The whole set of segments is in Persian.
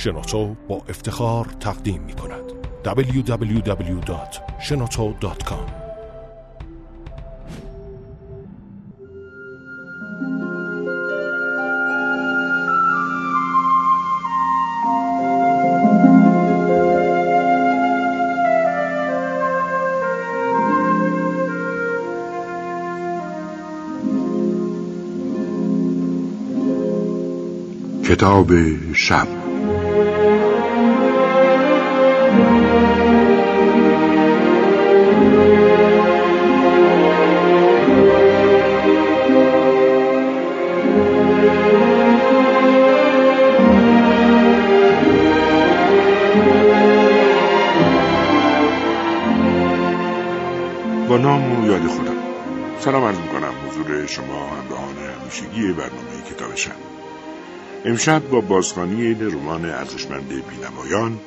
شنوتو با افتخار تقدیم می کند. www.shenoto.com کتاب شب. سلام عرض می‌کنم حضور شما همراهان همیشگی برنامه کتاب شب امشب با بازخوانی رمان ارزشمند بینوایان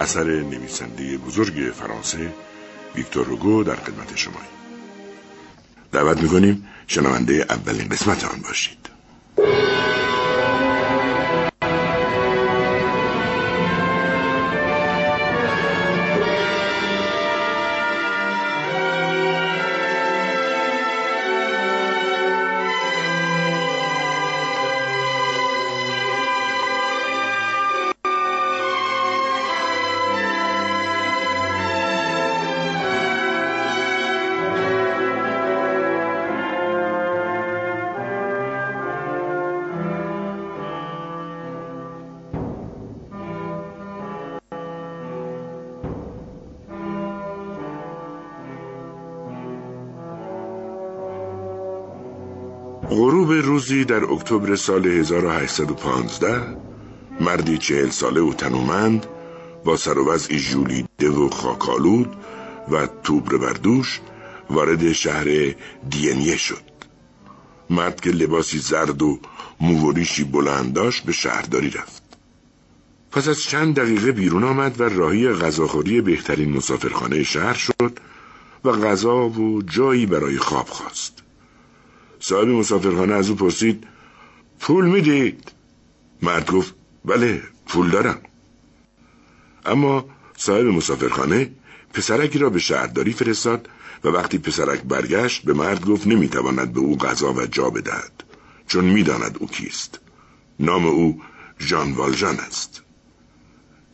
اثر نویسنده بزرگ فرانسه ویکتور روگو در خدمت شما دعوت می‌کنیم شنونده اولین قسمت آن باشید. غروب روزی در اکتبر سال 1815 مردی چهل ساله و تنومند با سر و وضعی ژولیده و خاکالود و توبر بردوش وارد شهر دینیه شد. مرد که لباسی زرد و مووریشی بلند داشت به شهرداری رفت. پس از چند دقیقه بیرون آمد و راهی غذاخوری بهترین مسافرخانه شهر شد و غذا و جایی برای خواب خواست. صاحب مسافرخانه از او پرسید پول می‌دید؟ مرد گفت بله پول دارم. اما صاحب مسافرخانه پسرکی را به شهرداری فرستاد و وقتی پسرک برگشت به مرد گفت نمی‌تواند به او غذا و جا بدهد چون می‌داند او کیست. نام او ژان والژان است.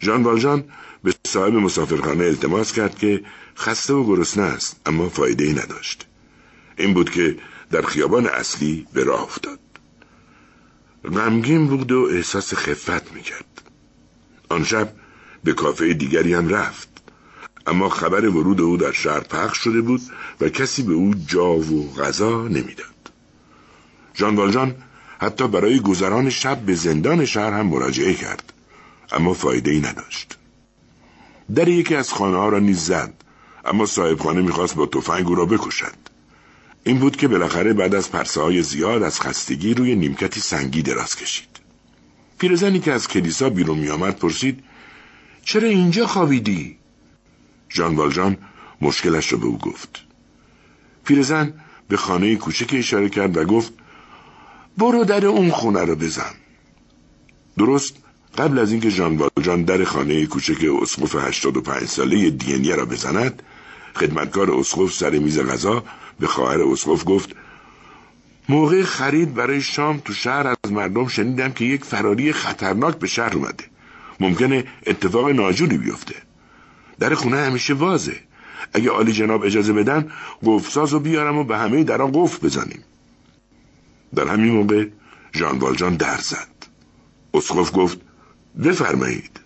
ژان والژان به صاحب مسافرخانه التماس کرد که خسته و گرسنه است اما فایده ای نداشت. این بود که در خیابان اصلی به راه افتاد. غمگین بود و احساس خفت می‌کرد. آن شب به کافه دیگری هم رفت. اما خبر ورود او در شهر پخش شده بود و کسی به او جا و غذا نمی‌داد. ژان والژان حتی برای گذران شب به زندان شهر هم مراجعه کرد اما فایده ای نداشت. در یکی از خانه ها را نیز زد اما صاحب خانه می‌خواست با تفنگ او را بکشد. این بود که بالاخره بعد از پرسه های زیاد از خستگی روی نیمکتی سنگی دراز کشید. پیرزنی که از کلیسا بیرون می آمد پرسید چرا اینجا خوابیدی؟ ژان والژان مشکلش را به او گفت. پیرزن به خانه کوچک اشاره کرد و گفت برو در اون خونه را بزن. درست قبل از اینکه ژان والژان در خانه کوچک اسقف 85 ساله دینیه را بزند خدمتکار اسقف سر میز غذا به خواهر اسقف گفت موقع خرید برای شام تو شهر از مردم شنیدم که یک فراری خطرناک به شهر اومده. ممکنه اتفاق ناجوری بیفته. در خونه همیشه وازه. اگه عالی جناب اجازه بدن قفلساز رو بیارم و به همه درا قفل بزنیم. در همین موقع ژان والژان در زد. اسقف گفت بفرمایید.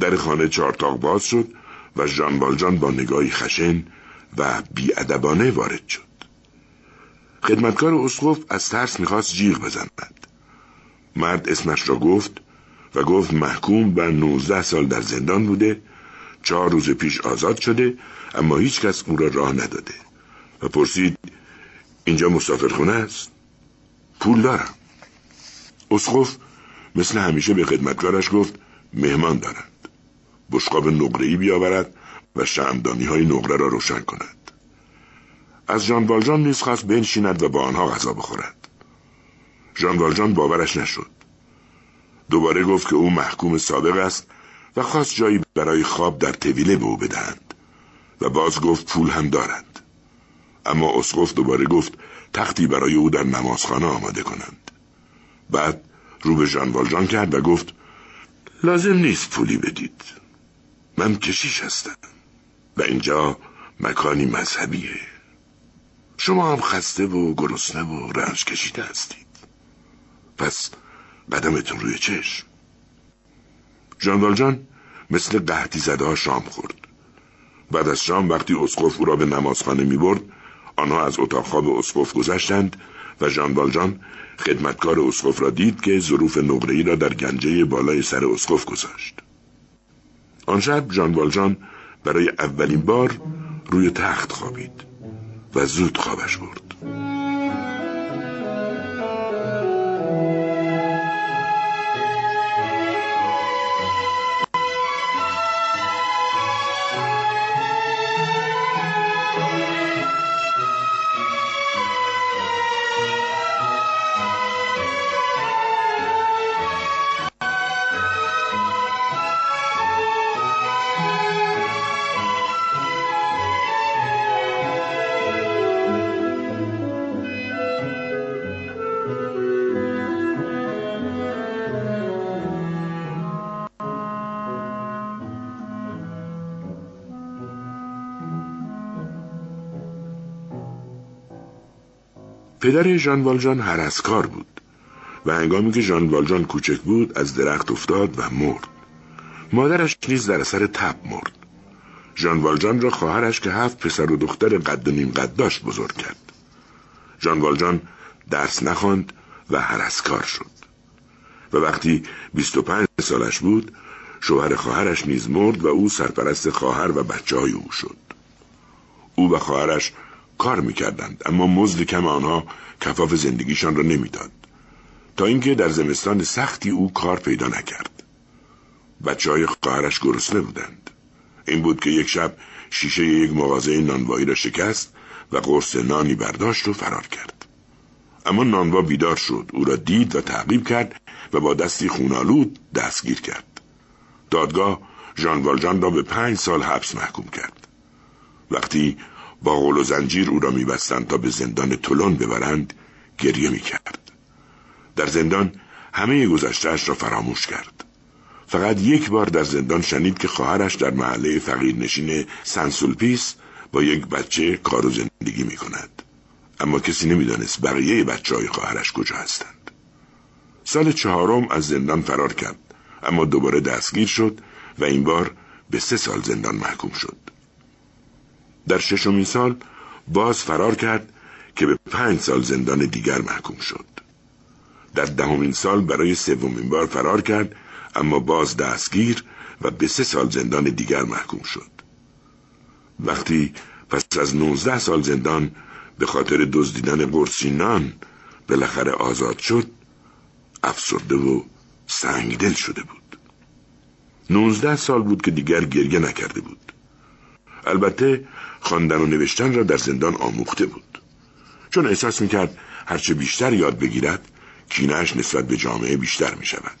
در خانه چارتاق باز شد و ژان والژان با نگاهی خشن و بیادبانه وارد شد. خدمتکار اسقف از ترس می‌خواست جیغ بزند. مرد اسمش را گفت و گفت محکوم به نوزده سال در زندان بوده چهار روز پیش آزاد شده اما هیچ کس او را راه نداده. و پرسید اینجا مسافرخونه است؟ پول دارم. اسقف مثل همیشه به خدمتکارش گفت مهمان دارند. بشقاب نقره‌ای بیاورد و شمدانی های نقره را روشن کند. از ژان والژان نیز خواست بنشیند و با آنها غذا بخورد. ژان والژان باورش نشد. دوباره گفت که او محکوم سابق است و خواست جایی برای خواب در طویله به او بدهند و باز گفت پول هم دارند اما اسقف دوباره گفت تختی برای او در نمازخانه آماده کنند. بعد رو به ژان والژان کرد و گفت لازم نیست پولی بدید. من کشیش هستم. و اینجا مکانی مذهبیه. شما هم خسته و گرسنه و رنج کشیده هستید. پس قدمتون روی چشم. ژان والژان مثل قحطی زده شام خورد. بعد از شام وقتی اسقف او را به نمازخانه می برد آنها از اتاق خواب اسقف گذشتند و ژان والژان خدمتکار اسقف را دید که ظروف نقره‌ای را در گنجه بالای سر اسقف گذاشت. آن شب ژان والژان برای اولین بار روی تخت خوابید و زود خوابش برد. پدر ژان والژان هرسکار بود و هنگامی که ژان والژان کوچک بود از درخت افتاد و مرد. مادرش نیز در اثر تب مرد. ژان والژان را خواهرش که هفت پسر و دختر قد و نیم قد داشت بزرگ کرد. ژان والژان درس نخواند و هرسکار شد. و وقتی 25 سالش بود شوهر خواهرش نیز مرد و او سرپرست خواهر و بچه های او شد. او و خواهرش کار می‌کردند اما مزد کم آنها کفاف زندگیشان را نمی‌داد. تا اینکه در زمستان سختی او کار پیدا نکرد. بچه های خواهرش گرسنه بودند. این بود که یک شب شیشه یک مغازه نانوایی را شکست و قرص نانی برداشت و فرار کرد. اما نانوا بیدار شد او را دید و تعقیب کرد و با دستی خونالود دستگیر کرد. دادگاه ژان والژان را به پنج سال حبس محکوم کرد. وقتی با غول و زنجیر او را میبستند تا به زندان تولون ببرند گریه می‌کرد در زندان همه گذشتهاش را فراموش کرد فقط یک بار در زندان شنید که خواهرش در محله فقیرنشین سنسولپیس با یک بچه کار و زندگی می کند. اما کسی نمی‌دانست بقیه بچه های خواهرش کجا هستند. سال چهارم از زندان فرار کرد اما دوباره دستگیر شد و این بار به سه سال زندان محکوم شد. در ششمین سال باز فرار کرد که به پنج سال زندان دیگر محکوم شد. در دهمین سال برای سومین بار فرار کرد اما باز دستگیر و به سه سال زندان دیگر محکوم شد. وقتی پس از نوزده سال زندان به خاطر دزدیدن قرصینان بالاخره آزاد شد افسرده و سنگدل شده بود. نوزده سال بود که دیگر گریه نکرده بود. البته خواندن و نوشتن را در زندان آموخته بود چون احساس می‌کرد هرچه بیشتر یاد بگیرد کینش نسبت به جامعه بیشتر می شود.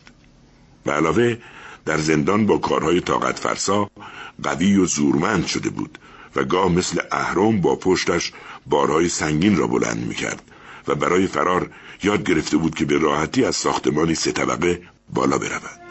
به علاوه در زندان با کارهای طاقت فرسا قوی و زورمند شده بود و گاه مثل اهرم با پشتش بارهای سنگین را بلند می کرد و برای فرار یاد گرفته بود که به راحتی از ساختمانی سه طبقه بالا برود.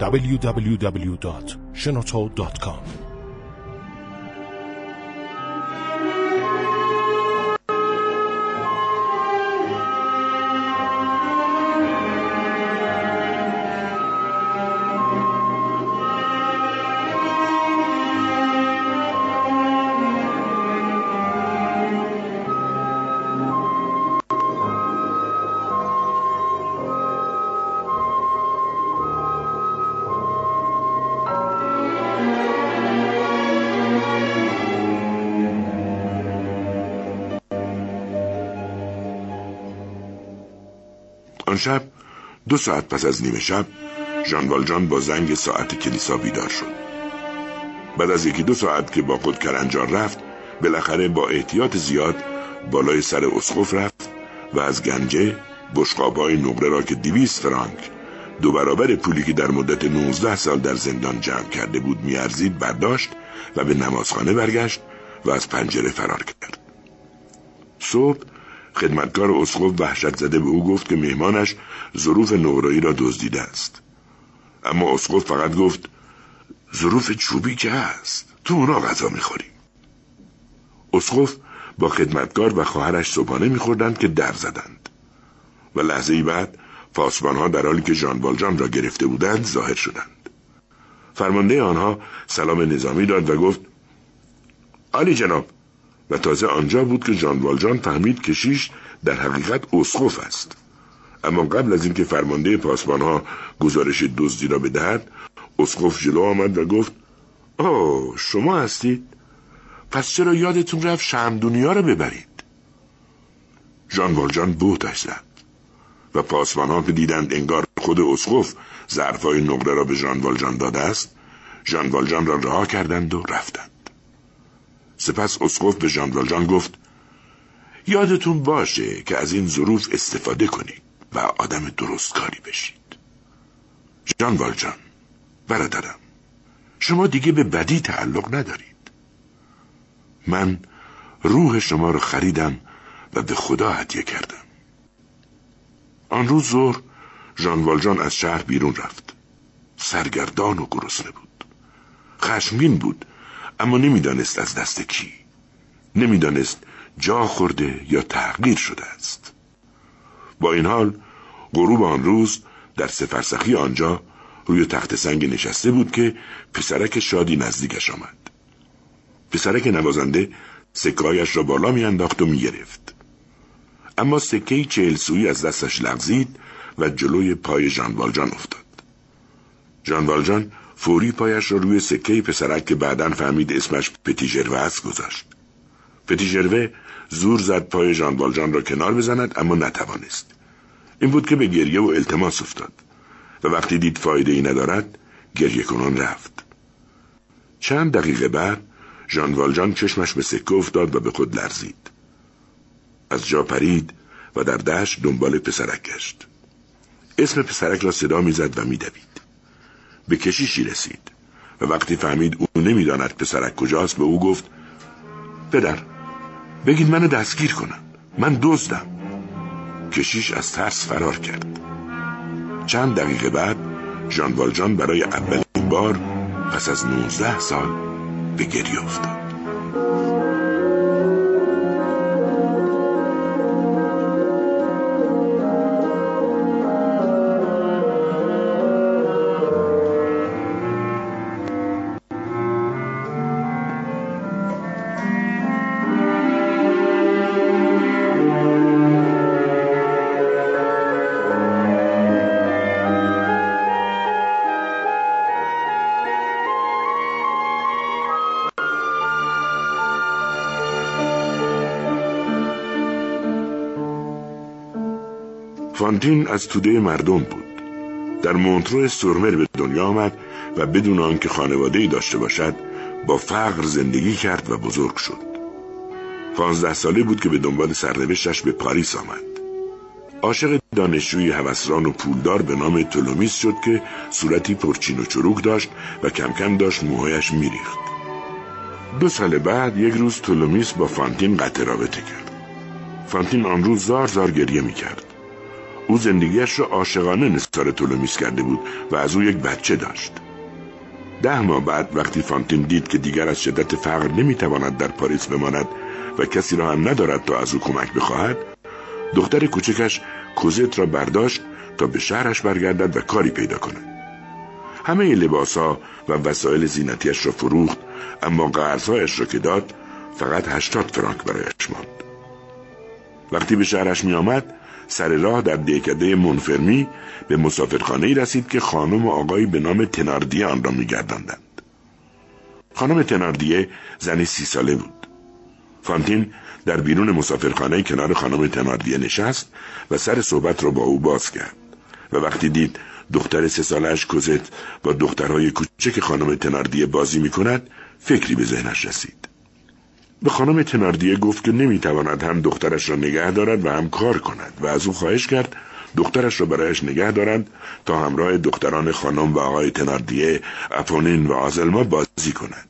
www.shenoto.com شب دو ساعت پس از نیمه شب ژان والجان با زنگ ساعت کلیسا بیدار شد. بعد از یکی دو ساعت که با خود کرنجار رفت بالاخره با احتیاط زیاد بالای سر اسقف رفت و از گنجه بشقابهای نقره را که دیویست فرانک دو برابر پولی که در مدت 19 سال در زندان جمع کرده بود میارزید برداشت و به نمازخانه برگشت و از پنجره فرار کرد. صبح خدمتکار اسقف وحشت زده به او گفت که مهمانش ظروف نقرایی را دزدیده است. اما اسقف فقط گفت ظروف چوبی که هست تو اونا غذا می‌خوری. اسقف با خدمتکار و خواهرش صبحانه میخوردند که در زدند. و لحظه ای بعد ها در حالی که ژان والجان را گرفته بودند ظاهر شدند. فرمانده آنها سلام نظامی داد و گفت علی جناب و تازه آنجا بود که ژان والجان فهمید کشیش در حقیقت اسقف است. اما قبل از اینکه فرمانده ها گزارش دزدی را بدهد اسقف جلو آمد و گفت آه شما هستید؟ پس چرا یادتون رفت شمدونیا رو ببرید؟ ژان والجان بوتش زد و ها که دیدند انگار خود اسقف ظرفهای نقره را به ژان والجان داده است ژان والجان را رها کردند و رفتند. سپس اسقف به ژان والجان گفت یادتون باشه که از این ظروف استفاده کنید و آدم درستکاری بشید. ژان والجان برادرم شما دیگه به بدی تعلق ندارید. من روح شما رو خریدم و به خدا هدیه کردم. آن روز ظهر ژان والجان از شهر بیرون رفت. سرگردان و گرسنه بود. خشمگین بود. اما نمی‌دانست از دست کی. نمی‌دانست جا خورده یا تغییر شده است. با این حال غروب آن روز در سفرسخی آنجا روی تخت سنگ نشسته بود که پسرک شادی نزدیکش آمد. پسرک نوازنده سکایش را بالا میانداخت و می‌گرفت. اما سکه چهل سوی از دستش لغزید و جلوی پای ژان والجان افتاد. ژان والجان فوری پایش را روی سکه پسرک که بعدا فهمید اسمش پتیژروه است گذاشت. پتیژروه زور زد پای ژان والجان را کنار بزند اما نتوانست. این بود که به گریه و التماس افتاد و وقتی دید فایده ای ندارد گریه کنان رفت. چند دقیقه بعد ژان والجان چشمش به سکه افتاد و به خود لرزید. از جا پرید و در دشت دنبال پسرک گشت. اسم پسرک را صدا می‌زد و میدوید. به کشیشی رسید. و وقتی فهمید او نمی‌داند پسرک کجاست به او گفت پدر بگید منو دستگیر کنم. من دزدم. کشیش از ترس فرار کرد. چند دقیقه بعد ژان والجان برای اولین بار پس از 19 سال به گریه افتاد. فانتین از توده مردم بود. در مونتروی سورمر به دنیا آمد و بدون آنکه خانواده داشته باشد با فقر زندگی کرد و بزرگ شد. پانزده ساله بود که به دنبال سرنوشتش به پاریس آمد. عاشق دانشجوی هوسران و پولدار به نام تولومیس شد که صورتی پرچین و چروک داشت و کم کم داشت موهایش میریخت. دو سال بعد یک روز تولومیس با فانتین قطع رابطه کرد. فانتین آن روز زار زار گریه می‌کرد. او زندگیش را عاشقانه نثار تولومیس کرده بود و از او یک بچه داشت. ده ماه بعد وقتی فانتین دید که دیگر از شدت فقر نمی‌تواند در پاریس بماند و کسی را هم ندارد تا از او کمک بخواهد دختر کوچکش کوزت را برداشت تا به شهرش برگردد و کاری پیدا کند. همه لباسها و وسایل زینتیش را فروخت اما قرضهایش را که داد فقط هشتاد فرانک برایش ماند. وقتی به شهرش می آمد سر راه در دیکده منفرمی به مسافرخانه رسید که خانم و آقایی به نام تناردیه آن را میگرداندند. خانم تناردیه زنی سی ساله بود. فانتین در بیرون مسافرخانه کنار خانم تناردیه نشست و سر صحبت را با او باز کرد و وقتی دید دختر سه سالش کوزت با دخترهای کوچک خانم تناردیه بازی می کند فکری به ذهنش رسید. به خانم تناردیه گفت که نمی‌تواند هم دخترش را نگه دارد و هم کار کند و از او خواهش کرد دخترش را برایش نگه دارند تا همراه دختران خانم و آقای تناردیه اپونین و آزلما بازی کند.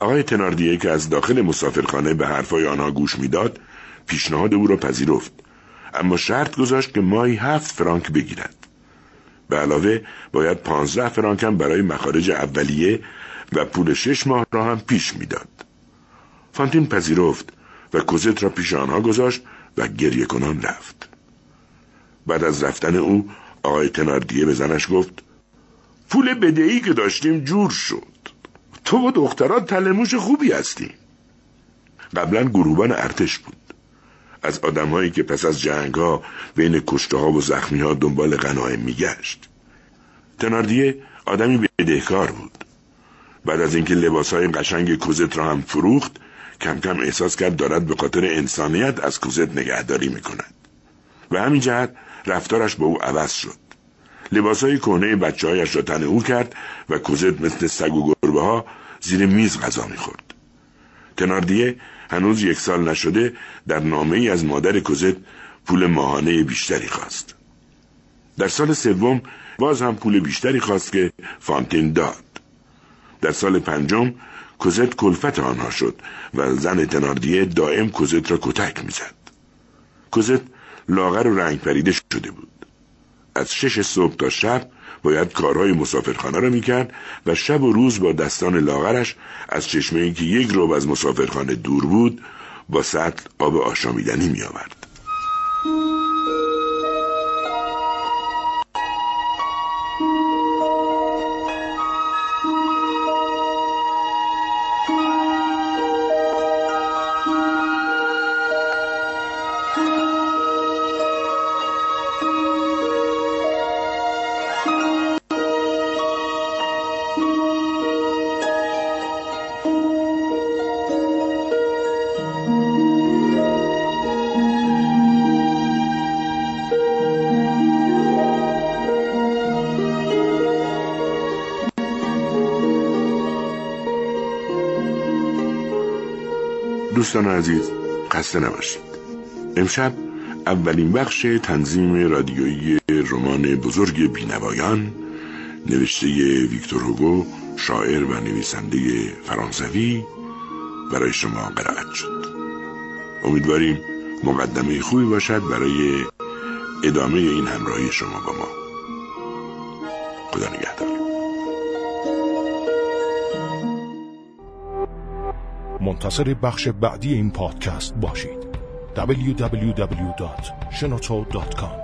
آقای تناردیه که از داخل مسافرخانه به حرفای آنها گوش می‌داد پیشنهاد او را پذیرفت. اما شرط گذاشت که ماهی هفت فرانک بگیرد. به علاوه باید پانزده فرانک هم برای مخارج اولیه و پول شش ماه را هم پیش می‌داد. فانتین پذیرفت و کوزت را پیش آنها گذاشت و گریه کنان رفت. بعد از رفتن او آقای تناردیه به زنش گفت پول بدهی که داشتیم جور شد. تو و دختران تلموش خوبی هستی. قبلا گروبان ارتش بود. از آدمهایی که پس از جنگ ها بین کشته ها و زخمی ها دنبال غنایم میگشت. تناردیه آدمی بدهکار بود. بعد از اینکه لباس های قشنگ کوزت را هم فروخت کم کم احساس کرد دارد به خاطر انسانیت از کوزت نگهداری می‌کند. و همین جهت رفتارش با او عوض شد. لباس های کهنه بچه هایش را تن او کرد و کوزت مثل سگ و گربه ها زیر میز غذا می‌خورد. تناردیه هنوز یک سال نشده در نامه ای از مادر کوزت پول ماهانه بیشتری خواست. در سال سوم باز هم پول بیشتری خواست که فانتین داد. در سال پنجم کوزت کلفت آنها شد و زن تناردیه دائم کوزت را کتک می‌زد. کوزت لاغر و رنگ پریده شده بود. از شش صبح تا شب باید کارهای مسافرخانه را می‌کرد و شب و روز با دستان لاغرش از چشمه که یک روب از مسافرخانه دور بود با سطل آب آشامیدنی میآورد. دوستان عزیز خسته نباشید. امشب اولین بخش تنظیم رادیویی رمان بزرگ بینوایان نوشته ویکتور هوگو شاعر و نویسنده فرانسوی برای شما قرائت شد. امیدواریم مقدمه خوبی باشد برای ادامه این همراهی شما با ما. خدا نگهدار. منتظر بخش بعدی این پادکست باشید. www.shenoto.com